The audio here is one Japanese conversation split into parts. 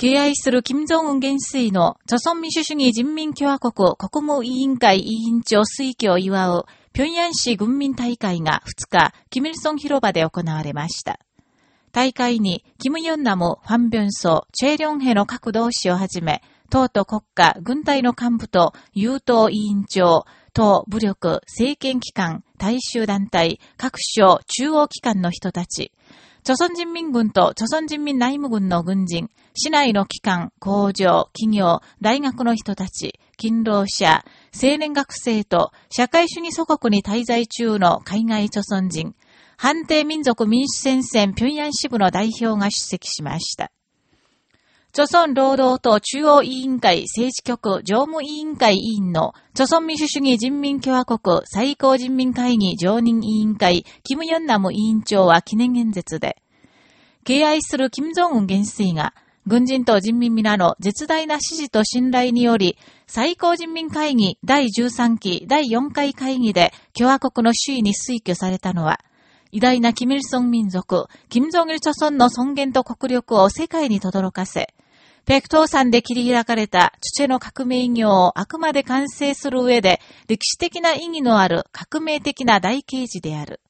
敬愛する金正恩元帥の、朝鮮民主主義人民共和国国務委員会委員長推挙を祝う、平壌市軍民大会が2日、キミルソン広場で行われました。大会に、キム・ヨンナム、ファン・ビョンソ、チェ・リョンヘの各同志をはじめ、党と国家、軍隊の幹部と、優等委員長、党、武力、政権機関、大衆団体、各省、中央機関の人たち、朝鮮人民軍と朝鮮人民内務軍の軍人、市内の機関、工場、企業、大学の人たち、勤労者、青年学生と社会主義祖国に滞在中の海外朝鮮人、判定民族民主戦線平壌支部の代表が出席しました。朝鮮労働党中央委員会政治局常務委員会委員の、朝鮮民主主義人民共和国最高人民会議常任委員会、キム・ヨンナム委員長は記念演説で、敬愛する金正恩元帥が、軍人と人民皆の絶大な支持と信頼により、最高人民会議第13期第4回会議で共和国の首位に推挙されたのは、偉大なキミルソン民族、キム・ジョン・イル・チョソンの尊厳と国力を世界に轟かせ、ペクトー山で切り開かれたチュチェの革命業をあくまで完成する上で歴史的な意義のある革命的な大刑事である。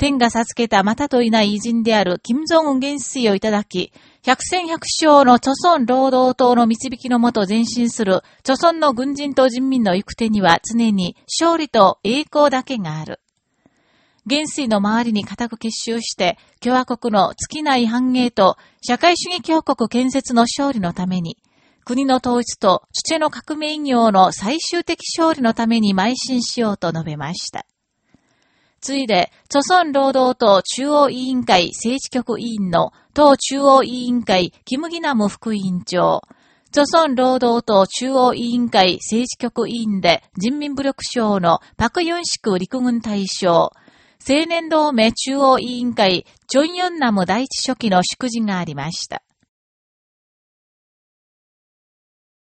天が授けたまたといない偉人である金正恩元帥をいただき、百戦百勝の著孫労働党の導きのもと前進する著孫の軍人と人民の行く手には常に勝利と栄光だけがある。元帥の周りに固く結集して、共和国の尽きない繁栄と社会主義強国建設の勝利のために、国の統一と父の革命業の最終的勝利のために邁進しようと述べました。ついで、著村労働党中央委員会政治局委員の党中央委員会キムギナム副委員長、著村労働党中央委員会政治局委員で人民武力省のパクヨンシク陸軍大将、青年同盟中央委員会、チョンヨンナム第一書記の祝辞がありました。